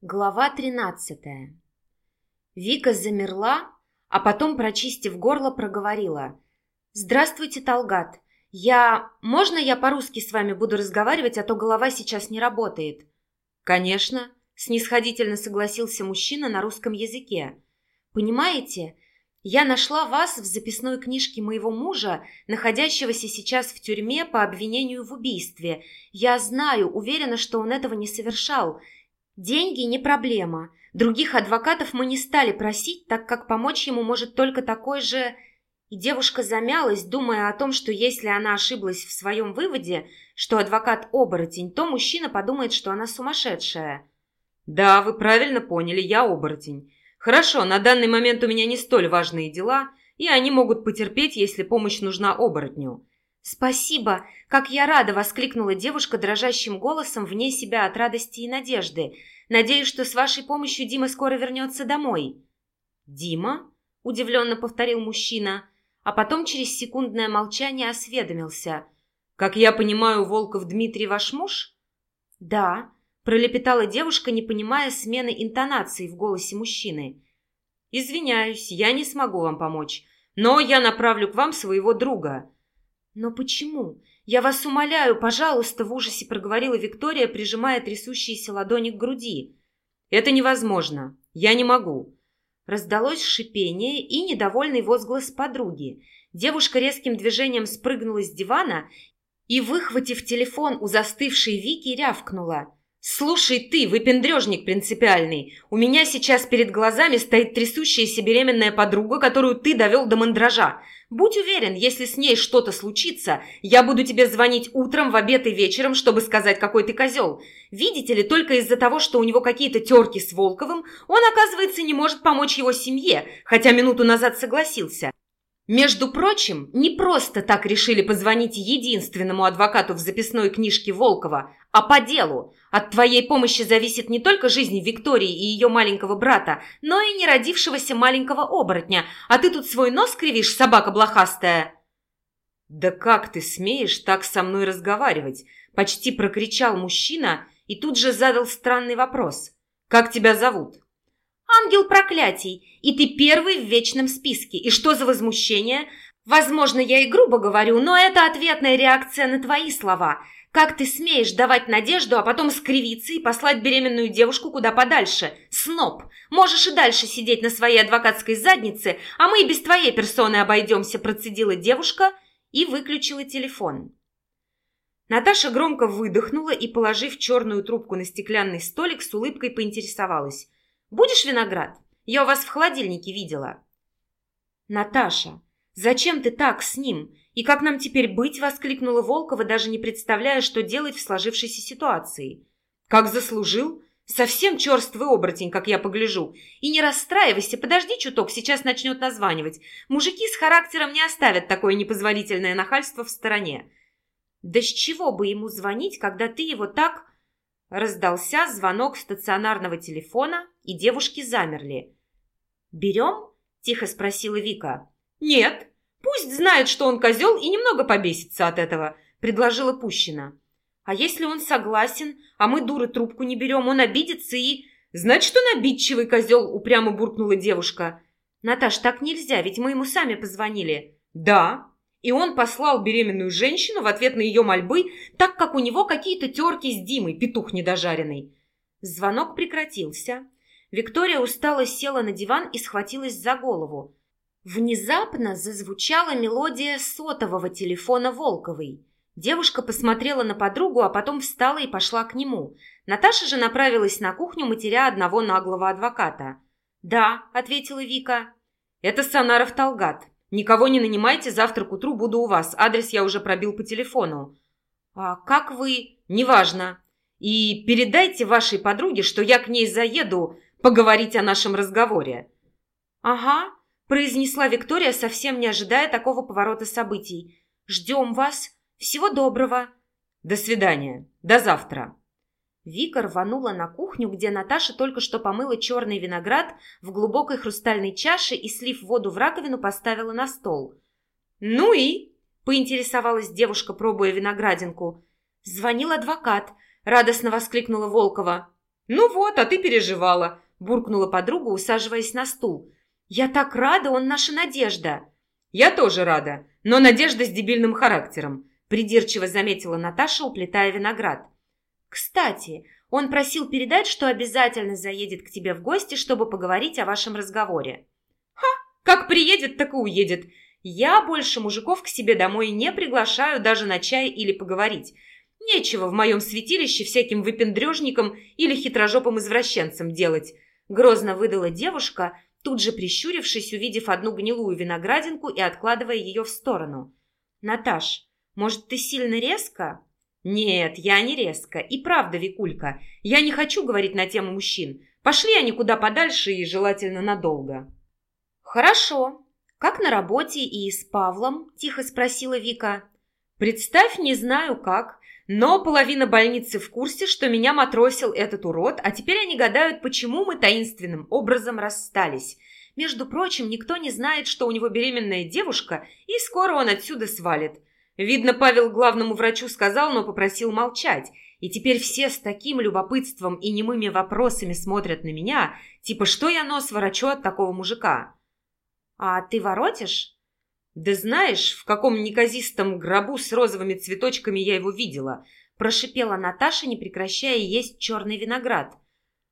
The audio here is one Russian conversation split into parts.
Глава тринадцатая. Вика замерла, а потом, прочистив горло, проговорила. «Здравствуйте, Талгат. Я... Можно я по-русски с вами буду разговаривать, а то голова сейчас не работает?» «Конечно», — снисходительно согласился мужчина на русском языке. «Понимаете, я нашла вас в записной книжке моего мужа, находящегося сейчас в тюрьме по обвинению в убийстве. Я знаю, уверена, что он этого не совершал». Деньги не проблема. Других адвокатов мы не стали просить, так как помочь ему может только такой же... И девушка замялась, думая о том, что если она ошиблась в своем выводе, что адвокат оборотень, то мужчина подумает, что она сумасшедшая. «Да, вы правильно поняли, я оборотень. Хорошо, на данный момент у меня не столь важные дела, и они могут потерпеть, если помощь нужна оборотню. «Спасибо! Как я рада!» – воскликнула девушка дрожащим голосом вне себя от радости и надежды. «Надеюсь, что с вашей помощью Дима скоро вернется домой». «Дима?» – удивленно повторил мужчина, а потом через секундное молчание осведомился. «Как я понимаю, Волков Дмитрий ваш муж?» «Да», – пролепетала девушка, не понимая смены интонации в голосе мужчины. «Извиняюсь, я не смогу вам помочь, но я направлю к вам своего друга». «Но почему? Я вас умоляю, пожалуйста!» в ужасе проговорила Виктория, прижимая трясущиеся ладони к груди. «Это невозможно. Я не могу». Раздалось шипение и недовольный возглас подруги. Девушка резким движением спрыгнула с дивана и, выхватив телефон у застывшей Вики, рявкнула. «Слушай ты, выпендрежник принципиальный, у меня сейчас перед глазами стоит трясущаяся беременная подруга, которую ты довел до мандража. Будь уверен, если с ней что-то случится, я буду тебе звонить утром, в обед и вечером, чтобы сказать, какой ты козел. Видите ли, только из-за того, что у него какие-то терки с Волковым, он, оказывается, не может помочь его семье, хотя минуту назад согласился. Между прочим, не просто так решили позвонить единственному адвокату в записной книжке Волкова, а по делу. От твоей помощи зависит не только жизнь Виктории и ее маленького брата, но и неродившегося маленького оборотня. А ты тут свой нос кривишь, собака блохастая!» «Да как ты смеешь так со мной разговаривать?» Почти прокричал мужчина и тут же задал странный вопрос. «Как тебя зовут?» Ангел проклятий, и ты первый в вечном списке. И что за возмущение? Возможно, я и грубо говорю, но это ответная реакция на твои слова. Как ты смеешь давать надежду, а потом скривиться и послать беременную девушку куда подальше? Сноб! Можешь и дальше сидеть на своей адвокатской заднице, а мы и без твоей персоны обойдемся, процедила девушка и выключила телефон. Наташа громко выдохнула и, положив черную трубку на стеклянный столик, с улыбкой поинтересовалась. Будешь виноград? Я у вас в холодильнике видела». «Наташа, зачем ты так с ним? И как нам теперь быть?» – воскликнула Волкова, даже не представляя, что делать в сложившейся ситуации. «Как заслужил? Совсем черствый оборотень, как я погляжу. И не расстраивайся, подожди чуток, сейчас начнет названивать. Мужики с характером не оставят такое непозволительное нахальство в стороне». «Да с чего бы ему звонить, когда ты его так...» Раздался звонок стационарного телефона, и девушки замерли. «Берем?» – тихо спросила Вика. «Нет, пусть знает, что он козел и немного побесится от этого», – предложила Пущина. «А если он согласен, а мы, дуры, трубку не берем, он обидится и...» «Значит, он обидчивый козел», – упрямо буркнула девушка. «Наташ, так нельзя, ведь мы ему сами позвонили». «Да, и он послал беременную женщину в ответ на ее мольбы, так как у него какие-то терки с Димой, петух недожаренный. Звонок прекратился. Виктория устало села на диван и схватилась за голову. Внезапно зазвучала мелодия сотового телефона Волковой. Девушка посмотрела на подругу, а потом встала и пошла к нему. Наташа же направилась на кухню, матеря одного наглого адвоката. «Да», — ответила Вика. «Это Санаров Талгат. Никого не нанимайте, завтра к утру буду у вас. Адрес я уже пробил по телефону». «А как вы...» «Неважно. И передайте вашей подруге, что я к ней заеду поговорить о нашем разговоре». «Ага», – произнесла Виктория, совсем не ожидая такого поворота событий. «Ждем вас. Всего доброго». «До свидания. До завтра». Вика рванула на кухню, где Наташа только что помыла черный виноград в глубокой хрустальной чаше и, слив воду в раковину, поставила на стол. «Ну и?» – поинтересовалась девушка, пробуя виноградинку. «Звонил адвокат», – радостно воскликнула Волкова. «Ну вот, а ты переживала», – буркнула подруга, усаживаясь на стул. «Я так рада, он наша надежда!» «Я тоже рада, но надежда с дебильным характером», – придирчиво заметила Наташа, уплетая виноград. «Кстати, он просил передать, что обязательно заедет к тебе в гости, чтобы поговорить о вашем разговоре». «Ха! Как приедет, так и уедет. Я больше мужиков к себе домой не приглашаю даже на чай или поговорить. Нечего в моем святилище всяким выпендрежникам или хитрожопым извращенцам делать», – грозно выдала девушка, тут же прищурившись, увидев одну гнилую виноградинку и откладывая ее в сторону. «Наташ, может, ты сильно резко?» «Нет, я не резко. И правда, Викулька, я не хочу говорить на тему мужчин. Пошли они куда подальше и желательно надолго». «Хорошо. Как на работе и с Павлом?» – тихо спросила Вика. «Представь, не знаю как, но половина больницы в курсе, что меня матросил этот урод, а теперь они гадают, почему мы таинственным образом расстались. Между прочим, никто не знает, что у него беременная девушка, и скоро он отсюда свалит. Видно, Павел главному врачу сказал, но попросил молчать. И теперь все с таким любопытством и немыми вопросами смотрят на меня, типа, что я нос ворочу от такого мужика. «А ты воротишь?» «Да знаешь, в каком неказистом гробу с розовыми цветочками я его видела?» Прошипела Наташа, не прекращая есть черный виноград.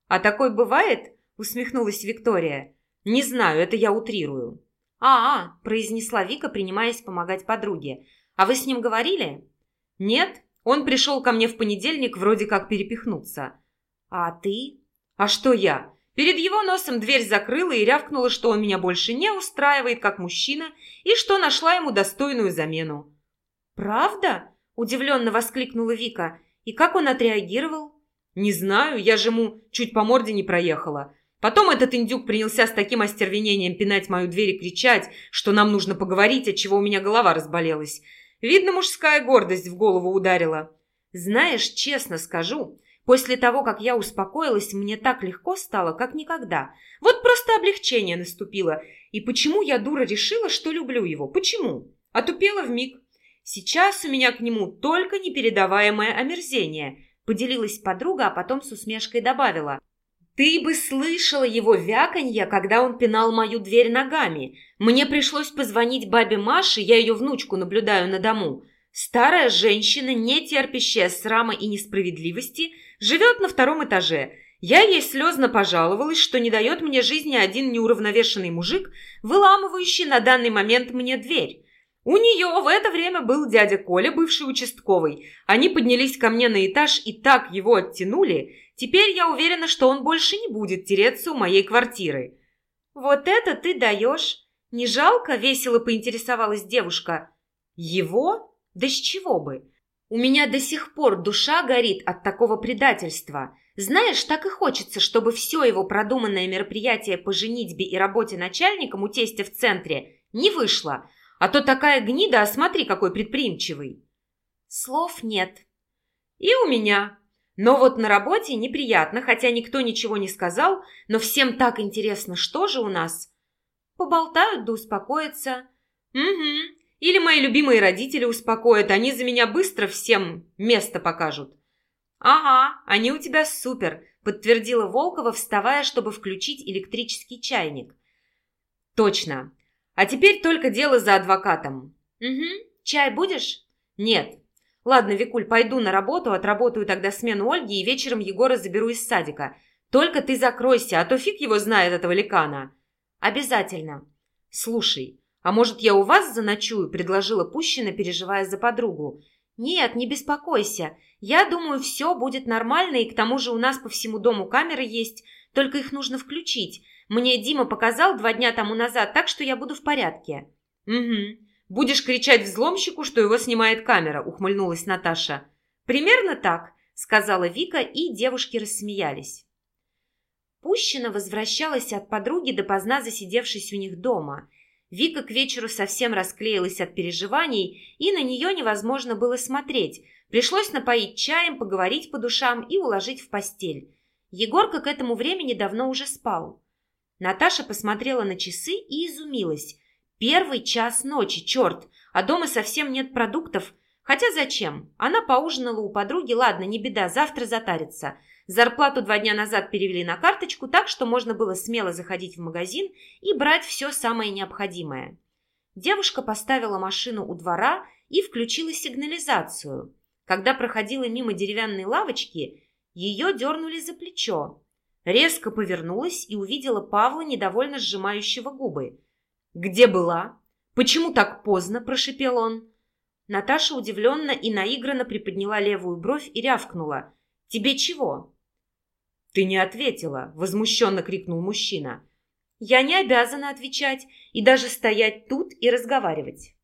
«А такой бывает?» – усмехнулась Виктория. «Не знаю, это я утрирую». «А-а», – произнесла Вика, принимаясь помогать подруге. «А вы с ним говорили?» «Нет, он пришел ко мне в понедельник вроде как перепихнуться». «А ты?» «А что я? Перед его носом дверь закрыла и рявкнула, что он меня больше не устраивает как мужчина и что нашла ему достойную замену. «Правда?» – удивленно воскликнула Вика. «И как он отреагировал?» «Не знаю, я же ему чуть по морде не проехала. Потом этот индюк принялся с таким остервенением пинать мою дверь и кричать, что нам нужно поговорить, от чего у меня голова разболелась. Видно, мужская гордость в голову ударила. Знаешь, честно скажу, После того, как я успокоилась, мне так легко стало, как никогда. Вот просто облегчение наступило. И почему я, дура, решила, что люблю его? Почему? Отупела в миг. Сейчас у меня к нему только непередаваемое омерзение. Поделилась подруга, а потом с усмешкой добавила. Ты бы слышала его вяканье, когда он пинал мою дверь ногами. Мне пришлось позвонить бабе Маше, я ее внучку наблюдаю на дому. Старая женщина, не терпящая срама и несправедливости, живет на втором этаже. Я ей слезно пожаловалась, что не дает мне жизни один неуравновешенный мужик, выламывающий на данный момент мне дверь. У нее в это время был дядя Коля, бывший участковый. Они поднялись ко мне на этаж и так его оттянули. Теперь я уверена, что он больше не будет тереться у моей квартиры. «Вот это ты даешь! Не жалко?» – весело поинтересовалась девушка. «Его?» Да с чего бы? У меня до сих пор душа горит от такого предательства. Знаешь, так и хочется, чтобы все его продуманное мероприятие по женитьбе и работе начальником у тестя в центре не вышло. А то такая гнида, а смотри, какой предприимчивый. Слов нет. И у меня. Но вот на работе неприятно, хотя никто ничего не сказал, но всем так интересно, что же у нас. Поболтают да успокоятся. Угу. Или мои любимые родители успокоят, они за меня быстро всем место покажут». «Ага, они у тебя супер», – подтвердила Волкова, вставая, чтобы включить электрический чайник. «Точно. А теперь только дело за адвокатом». «Угу. Чай будешь?» «Нет. Ладно, Викуль, пойду на работу, отработаю тогда смену Ольги и вечером Егора заберу из садика. Только ты закройся, а то фиг его знает этого ликана». «Обязательно». «Слушай, «А может, я у вас заночую?» – предложила Пущина, переживая за подругу. «Нет, не беспокойся. Я думаю, все будет нормально, и к тому же у нас по всему дому камеры есть, только их нужно включить. Мне Дима показал два дня тому назад, так что я буду в порядке». «Угу. Будешь кричать взломщику, что его снимает камера», – ухмыльнулась Наташа. «Примерно так», – сказала Вика, и девушки рассмеялись. Пущина возвращалась от подруги, допоздна засидевшись у них дома – Вика к вечеру совсем расклеилась от переживаний, и на нее невозможно было смотреть. Пришлось напоить чаем, поговорить по душам и уложить в постель. Егорка к этому времени давно уже спал. Наташа посмотрела на часы и изумилась. Первый час ночи, черт, а дома совсем нет продуктов. Хотя зачем? Она поужинала у подруги, ладно, не беда, завтра затарится. Зарплату два дня назад перевели на карточку, так что можно было смело заходить в магазин и брать все самое необходимое. Девушка поставила машину у двора и включила сигнализацию. Когда проходила мимо деревянной лавочки, ее дернули за плечо. Резко повернулась и увидела Павла, недовольно сжимающего губы. «Где была? Почему так поздно?» – прошипел он. Наташа удивленно и наигранно приподняла левую бровь и рявкнула. «Тебе чего?» «Ты не ответила!» – возмущенно крикнул мужчина. «Я не обязана отвечать и даже стоять тут и разговаривать».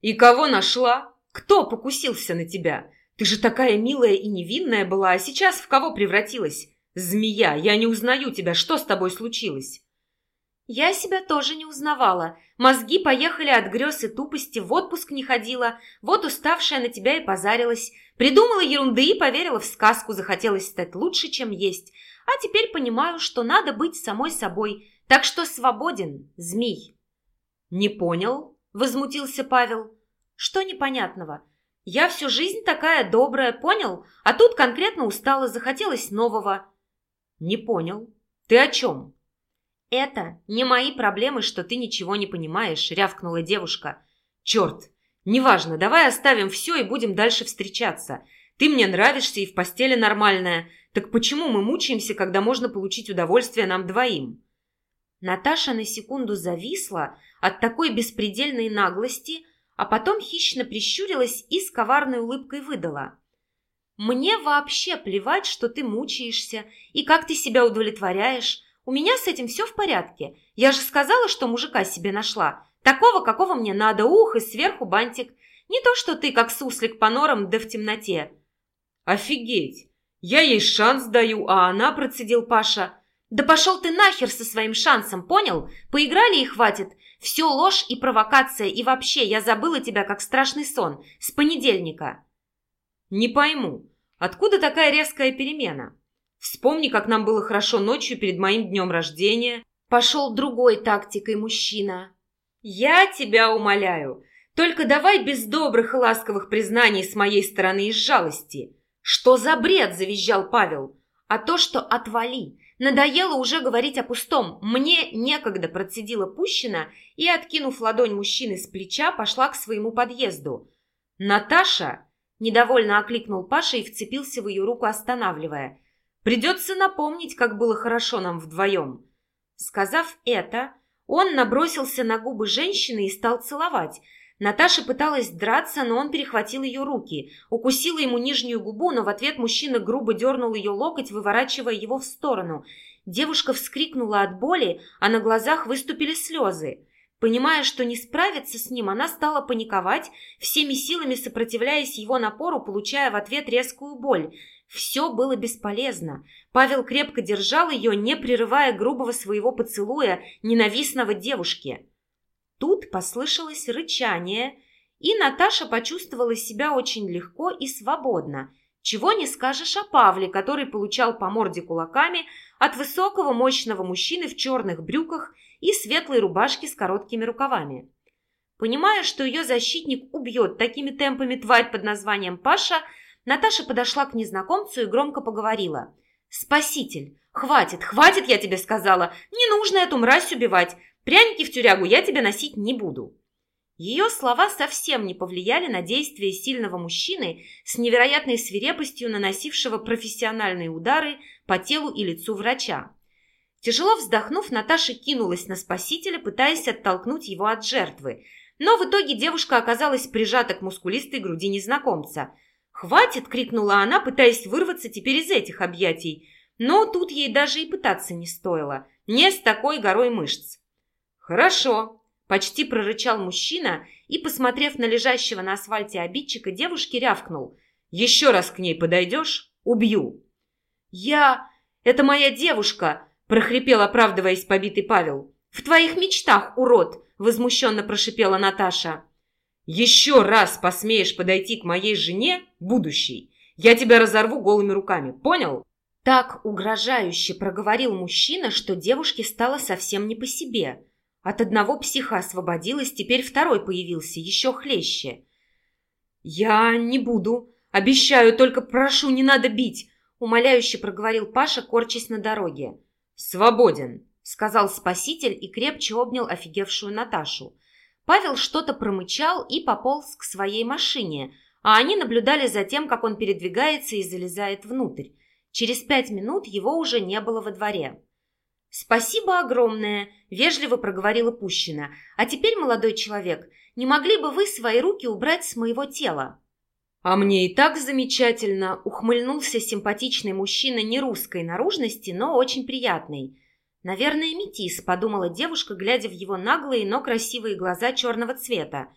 «И кого нашла? Кто покусился на тебя? Ты же такая милая и невинная была, а сейчас в кого превратилась? Змея, я не узнаю тебя, что с тобой случилось?» Я себя тоже не узнавала. Мозги поехали от грез и тупости, в отпуск не ходила, вот уставшая на тебя и позарилась. Придумала ерунды и поверила в сказку, захотелось стать лучше, чем есть. А теперь понимаю, что надо быть самой собой, так что свободен, змей. «Не понял?» – возмутился Павел. «Что непонятного? Я всю жизнь такая добрая, понял? А тут конкретно устала, захотелось нового». «Не понял. Ты о чем?» «Это не мои проблемы, что ты ничего не понимаешь», — рявкнула девушка. «Черт! Неважно, давай оставим все и будем дальше встречаться. Ты мне нравишься и в постели нормальная. Так почему мы мучаемся, когда можно получить удовольствие нам двоим?» Наташа на секунду зависла от такой беспредельной наглости, а потом хищно прищурилась и с коварной улыбкой выдала. «Мне вообще плевать, что ты мучаешься и как ты себя удовлетворяешь. У меня с этим все в порядке. Я же сказала, что мужика себе нашла. Такого, какого мне надо, ух, и сверху бантик. Не то, что ты, как суслик по норам, да в темноте. Офигеть! Я ей шанс даю, а она, процедил Паша. Да пошел ты нахер со своим шансом, понял? Поиграли и хватит. Все ложь и провокация, и вообще я забыла тебя, как страшный сон. С понедельника. Не пойму, откуда такая резкая перемена? Вспомни, как нам было хорошо ночью перед моим днем рождения. Пошел другой тактикой мужчина. Я тебя умоляю, только давай без добрых и ласковых признаний с моей стороны из жалости. Что за бред, завизжал Павел. А то, что отвали. Надоело уже говорить о пустом. Мне некогда процедила Пущина и, откинув ладонь мужчины с плеча, пошла к своему подъезду. «Наташа!» – недовольно окликнул Паша и вцепился в ее руку, останавливая – Придется напомнить, как было хорошо нам вдвоем». Сказав это, он набросился на губы женщины и стал целовать. Наташа пыталась драться, но он перехватил ее руки, укусила ему нижнюю губу, но в ответ мужчина грубо дернул ее локоть, выворачивая его в сторону. Девушка вскрикнула от боли, а на глазах выступили слезы. Понимая, что не справится с ним, она стала паниковать, всеми силами сопротивляясь его напору, получая в ответ резкую боль. Все было бесполезно. Павел крепко держал ее, не прерывая грубого своего поцелуя ненавистного девушке. Тут послышалось рычание, и Наташа почувствовала себя очень легко и свободно. Чего не скажешь о Павле, который получал по морде кулаками от высокого мощного мужчины в черных брюках и светлой рубашке с короткими рукавами. Понимая, что ее защитник убьет такими темпами тварь под названием Паша, Наташа подошла к незнакомцу и громко поговорила. «Спаситель! Хватит, хватит, я тебе сказала! Не нужно эту мразь убивать! Пряники в тюрягу я тебе носить не буду!» Ее слова совсем не повлияли на действия сильного мужчины с невероятной свирепостью наносившего профессиональные удары по телу и лицу врача. Тяжело вздохнув, Наташа кинулась на спасителя, пытаясь оттолкнуть его от жертвы. Но в итоге девушка оказалась прижата к мускулистой груди незнакомца – «Хватит!» – крикнула она, пытаясь вырваться теперь из этих объятий. Но тут ей даже и пытаться не стоило. Не с такой горой мышц. «Хорошо!» – почти прорычал мужчина и, посмотрев на лежащего на асфальте обидчика, девушке рявкнул. «Еще раз к ней подойдешь – убью!» «Я... Это моя девушка!» – прохрипел, оправдываясь побитый Павел. «В твоих мечтах, урод!» – возмущенно прошипела Наташа. Еще раз посмеешь подойти к моей жене, будущей, я тебя разорву голыми руками, понял?» Так угрожающе проговорил мужчина, что девушке стало совсем не по себе. От одного психа освободилась, теперь второй появился, еще хлеще. «Я не буду. Обещаю, только прошу, не надо бить. умоляюще проговорил Паша, корчась на дороге. «Свободен», — сказал спаситель и крепче обнял офигевшую Наташу. Павел что-то промычал и пополз к своей машине, а они наблюдали за тем, как он передвигается и залезает внутрь. Через пять минут его уже не было во дворе. «Спасибо огромное», – вежливо проговорила Пущина. «А теперь, молодой человек, не могли бы вы свои руки убрать с моего тела?» «А мне и так замечательно!» – ухмыльнулся симпатичный мужчина не русской наружности, но очень приятный. «Наверное, метис», – подумала девушка, глядя в его наглые, но красивые глаза черного цвета.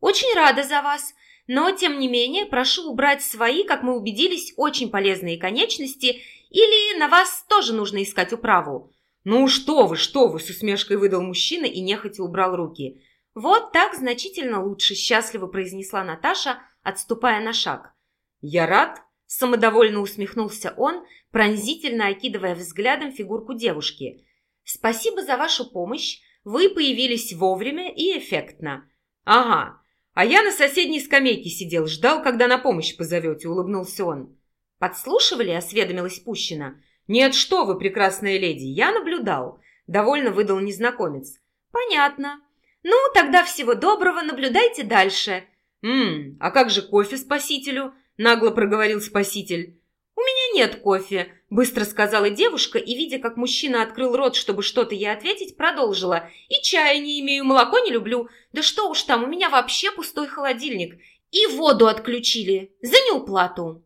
«Очень рада за вас, но, тем не менее, прошу убрать свои, как мы убедились, очень полезные конечности, или на вас тоже нужно искать управу». «Ну что вы, что вы!» – с усмешкой выдал мужчина и нехотя убрал руки. «Вот так значительно лучше», – счастливо произнесла Наташа, отступая на шаг. «Я рад», – самодовольно усмехнулся он, пронзительно окидывая взглядом фигурку девушки. «Спасибо за вашу помощь. Вы появились вовремя и эффектно». «Ага, а я на соседней скамейке сидел, ждал, когда на помощь позовете», – улыбнулся он. «Подслушивали?» – осведомилась Пущина. «Нет, что вы, прекрасная леди, я наблюдал», – довольно выдал незнакомец. «Понятно. Ну, тогда всего доброго, наблюдайте дальше». «Ммм, а как же кофе спасителю?» – нагло проговорил спаситель. «У меня нет кофе», – быстро сказала девушка и, видя, как мужчина открыл рот, чтобы что-то ей ответить, продолжила. «И чая не имею, молоко не люблю. Да что уж там, у меня вообще пустой холодильник. И воду отключили за неуплату».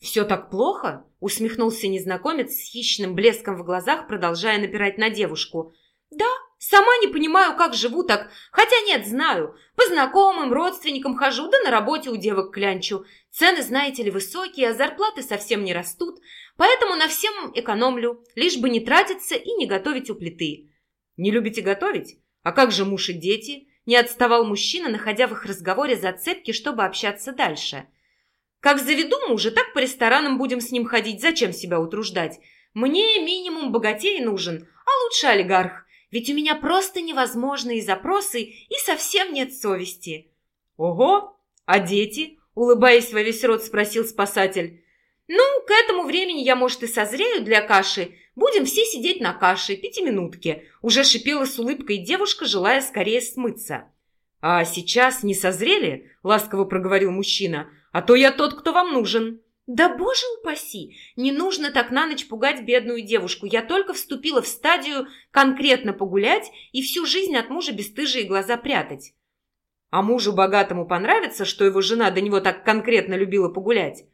«Все так плохо?» – усмехнулся незнакомец с хищным блеском в глазах, продолжая напирать на девушку. «Да, сама не понимаю, как живу так. Хотя нет, знаю. По знакомым, родственникам хожу, да на работе у девок клянчу. Цены, знаете ли, высокие, а зарплаты совсем не растут. Поэтому на всем экономлю, лишь бы не тратиться и не готовить у плиты». «Не любите готовить? А как же муж и дети?» Не отставал мужчина, находя в их разговоре зацепки, чтобы общаться дальше. «Как заведу мужа, так по ресторанам будем с ним ходить. Зачем себя утруждать? Мне минимум богатей нужен, а лучше олигарх. Ведь у меня просто невозможные запросы и совсем нет совести». «Ого! А дети?» – улыбаясь во весь рот, спросил спасатель. «Ну, к этому времени я, может, и созрею для каши. Будем все сидеть на каше, пятиминутки». Уже шипела с улыбкой девушка, желая скорее смыться. «А сейчас не созрели?» – ласково проговорил мужчина. «А то я тот, кто вам нужен». «Да боже упаси! Не нужно так на ночь пугать бедную девушку. Я только вступила в стадию конкретно погулять и всю жизнь от мужа бесстыжие глаза прятать». «А мужу богатому понравится, что его жена до него так конкретно любила погулять?»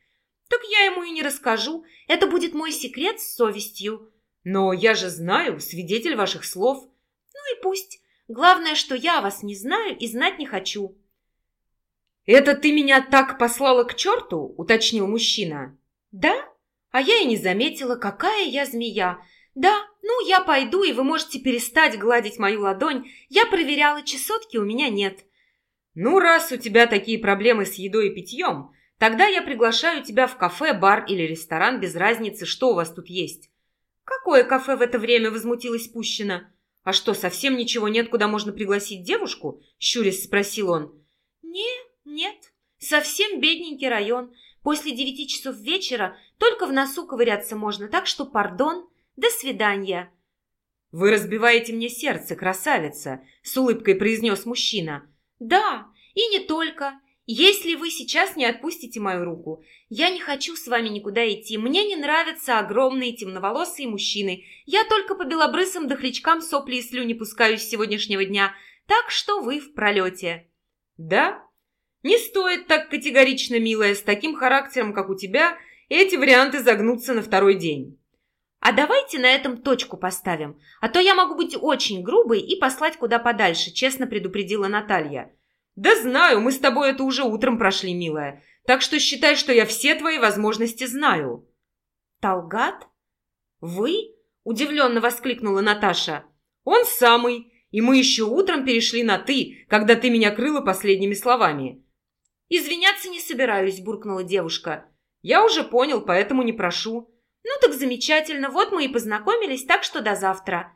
«Так я ему и не расскажу. Это будет мой секрет с совестью». «Но я же знаю, свидетель ваших слов». «Ну и пусть. Главное, что я вас не знаю и знать не хочу». «Это ты меня так послала к черту?» – уточнил мужчина. «Да? А я и не заметила, какая я змея. Да, ну я пойду, и вы можете перестать гладить мою ладонь. Я проверяла, чесотки у меня нет». «Ну, раз у тебя такие проблемы с едой и питьем, тогда я приглашаю тебя в кафе, бар или ресторан, без разницы, что у вас тут есть». «Какое кафе в это время?» – возмутилась Пущина. «А что, совсем ничего нет, куда можно пригласить девушку?» – щурясь спросил он. «Не, нет, совсем бедненький район. После девяти часов вечера только в носу ковыряться можно, так что пардон, до свидания». «Вы разбиваете мне сердце, красавица», — с улыбкой произнес мужчина. «Да, и не только. Если вы сейчас не отпустите мою руку, я не хочу с вами никуда идти. Мне не нравятся огромные темноволосые мужчины. Я только по белобрысым дохлячкам сопли и слюни пускаю с сегодняшнего дня, так что вы в пролете». «Да?» Не стоит так категорично, милая, с таким характером, как у тебя, эти варианты загнутся на второй день. А давайте на этом точку поставим, а то я могу быть очень грубой и послать куда подальше, честно предупредила Наталья. Да знаю, мы с тобой это уже утром прошли, милая, так что считай, что я все твои возможности знаю. Талгат? Вы? Удивленно воскликнула Наташа. Он самый, и мы еще утром перешли на «ты», когда ты меня крыла последними словами. «Извиняться не собираюсь», – буркнула девушка. «Я уже понял, поэтому не прошу». «Ну так замечательно, вот мы и познакомились, так что до завтра».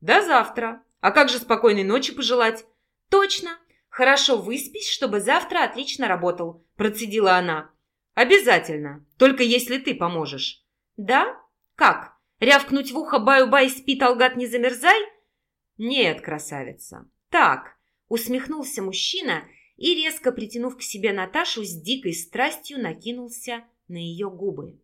«До завтра. А как же спокойной ночи пожелать?» «Точно. Хорошо выспись, чтобы завтра отлично работал», – процедила она. «Обязательно, только если ты поможешь». «Да? Как? Рявкнуть в ухо баю-бай спи, Талгат, не замерзай?» «Нет, красавица. Так», — усмехнулся мужчина и, резко притянув к себе Наташу, с дикой страстью накинулся на ее губы.